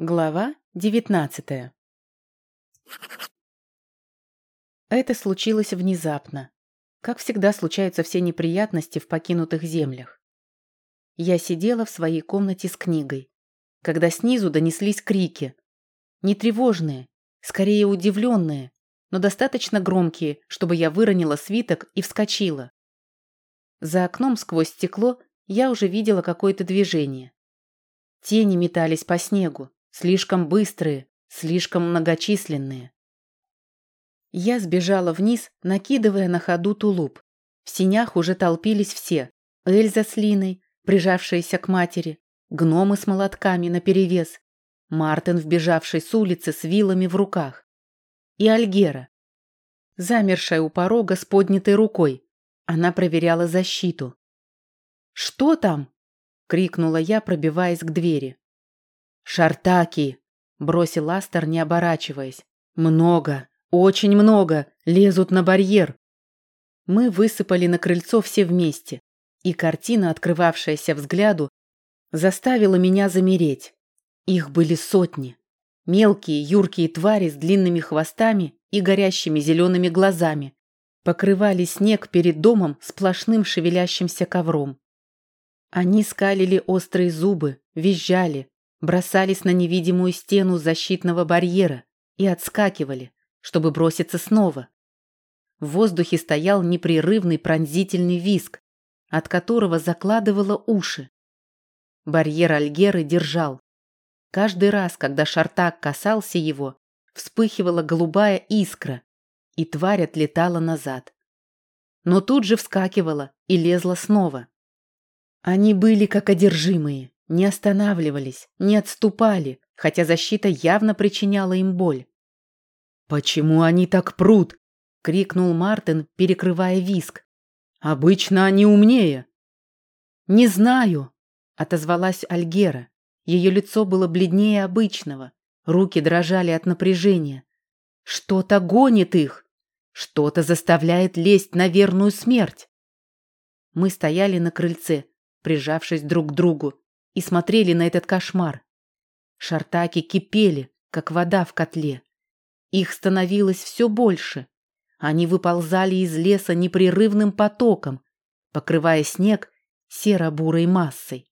Глава девятнадцатая Это случилось внезапно. Как всегда случаются все неприятности в покинутых землях. Я сидела в своей комнате с книгой, когда снизу донеслись крики. Не тревожные, скорее удивленные, но достаточно громкие, чтобы я выронила свиток и вскочила. За окном сквозь стекло я уже видела какое-то движение. Тени метались по снегу, Слишком быстрые, слишком многочисленные. Я сбежала вниз, накидывая на ходу тулуп. В синях уже толпились все. Эльза с Линой, прижавшиеся к матери, гномы с молотками наперевес, Мартин, вбежавший с улицы с вилами в руках. И Альгера, замершая у порога с поднятой рукой. Она проверяла защиту. «Что там?» — крикнула я, пробиваясь к двери. «Шартаки!» – бросил Астер, не оборачиваясь. «Много, очень много, лезут на барьер!» Мы высыпали на крыльцо все вместе, и картина, открывавшаяся взгляду, заставила меня замереть. Их были сотни. Мелкие, юркие твари с длинными хвостами и горящими зелеными глазами покрывали снег перед домом сплошным шевелящимся ковром. Они скалили острые зубы, визжали, бросались на невидимую стену защитного барьера и отскакивали, чтобы броситься снова. В воздухе стоял непрерывный пронзительный визг, от которого закладывало уши. Барьер Альгеры держал. Каждый раз, когда Шартак касался его, вспыхивала голубая искра, и тварь отлетала назад. Но тут же вскакивала и лезла снова. Они были как одержимые, не останавливались, не отступали, хотя защита явно причиняла им боль. «Почему они так прут?» — крикнул Мартин, перекрывая виск. «Обычно они умнее». «Не знаю», — отозвалась Альгера. Ее лицо было бледнее обычного, руки дрожали от напряжения. «Что-то гонит их, что-то заставляет лезть на верную смерть». Мы стояли на крыльце, прижавшись друг к другу, и смотрели на этот кошмар. Шартаки кипели, как вода в котле. Их становилось все больше. Они выползали из леса непрерывным потоком, покрывая снег серо-бурой массой.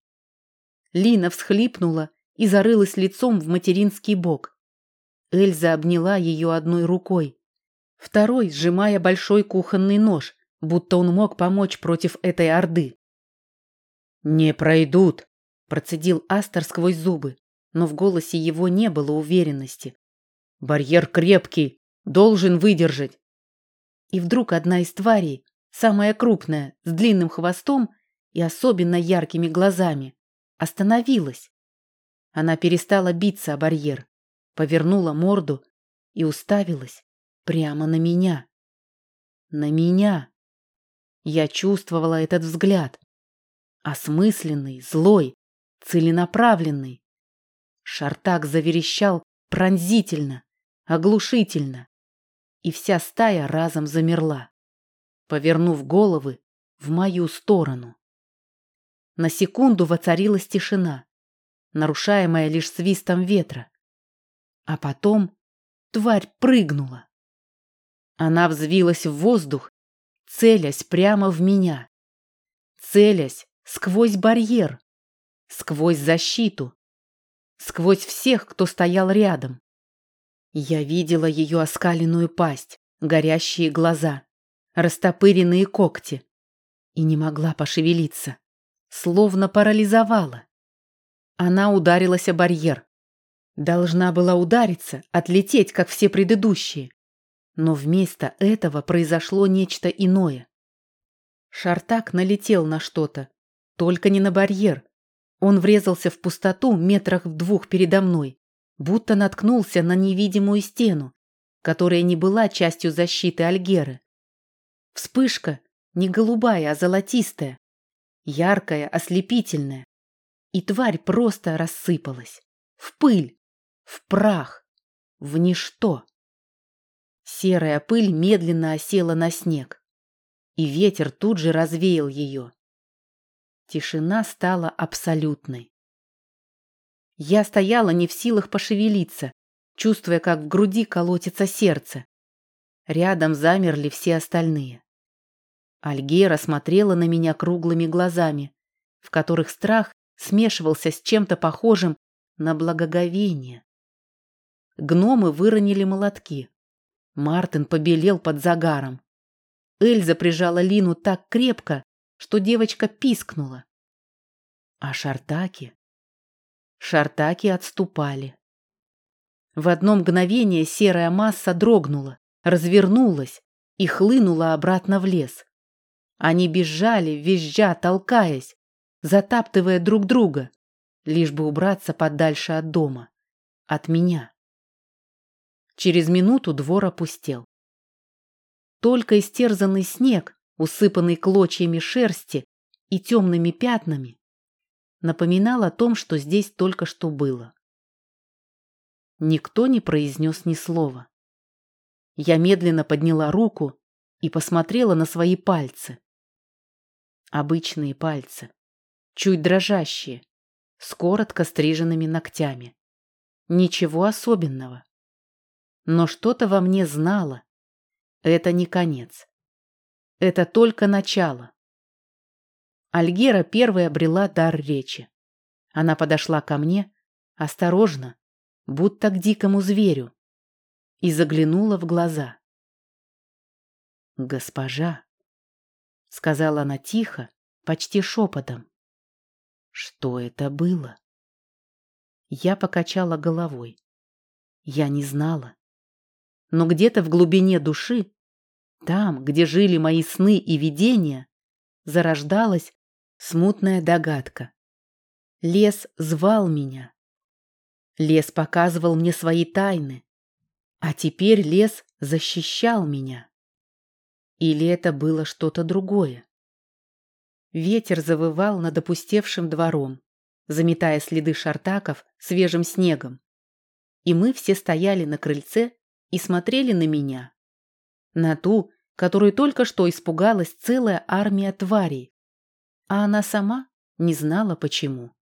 Лина всхлипнула и зарылась лицом в материнский бок. Эльза обняла ее одной рукой, второй сжимая большой кухонный нож, будто он мог помочь против этой орды. «Не пройдут», Процедил Астер сквозь зубы, но в голосе его не было уверенности. «Барьер крепкий, должен выдержать». И вдруг одна из тварей, самая крупная, с длинным хвостом и особенно яркими глазами, остановилась. Она перестала биться о барьер, повернула морду и уставилась прямо на меня. На меня. Я чувствовала этот взгляд. Осмысленный, злой, целенаправленный. Шартак заверещал пронзительно, оглушительно, и вся стая разом замерла, повернув головы в мою сторону. На секунду воцарилась тишина, нарушаемая лишь свистом ветра. А потом тварь прыгнула. Она взвилась в воздух, целясь прямо в меня. Целясь сквозь барьер сквозь защиту, сквозь всех, кто стоял рядом. Я видела ее оскаленную пасть, горящие глаза, растопыренные когти и не могла пошевелиться, словно парализовала. Она ударилась о барьер. Должна была удариться, отлететь, как все предыдущие. Но вместо этого произошло нечто иное. Шартак налетел на что-то, только не на барьер, он врезался в пустоту метрах в двух передо мной, будто наткнулся на невидимую стену, которая не была частью защиты Альгеры. Вспышка не голубая, а золотистая, яркая, ослепительная. И тварь просто рассыпалась. В пыль, в прах, в ничто. Серая пыль медленно осела на снег, и ветер тут же развеял ее. Тишина стала абсолютной. Я стояла не в силах пошевелиться, чувствуя, как в груди колотится сердце. Рядом замерли все остальные. Альгера смотрела на меня круглыми глазами, в которых страх смешивался с чем-то похожим на благоговение. Гномы выронили молотки. Мартин побелел под загаром. Эльза прижала Лину так крепко, что девочка пискнула. А шартаки? Шартаки отступали. В одно мгновение серая масса дрогнула, развернулась и хлынула обратно в лес. Они бежали, визжа, толкаясь, затаптывая друг друга, лишь бы убраться подальше от дома, от меня. Через минуту двор опустел. Только истерзанный снег, усыпанный клочьями шерсти и темными пятнами, напоминал о том, что здесь только что было. Никто не произнес ни слова. Я медленно подняла руку и посмотрела на свои пальцы. Обычные пальцы, чуть дрожащие, с коротко стриженными ногтями. Ничего особенного. Но что-то во мне знало. Это не конец. Это только начало. Альгера первой обрела дар речи. Она подошла ко мне, осторожно, будто к дикому зверю, и заглянула в глаза. «Госпожа», — сказала она тихо, почти шепотом, — «что это было?» Я покачала головой. Я не знала. Но где-то в глубине души, там, где жили мои сны и видения, зарождалась смутная догадка. Лес звал меня. Лес показывал мне свои тайны. А теперь лес защищал меня. Или это было что-то другое? Ветер завывал над опустевшим двором, заметая следы шартаков свежим снегом. И мы все стояли на крыльце и смотрели на меня. На ту, которую только что испугалась целая армия тварей. А она сама не знала почему.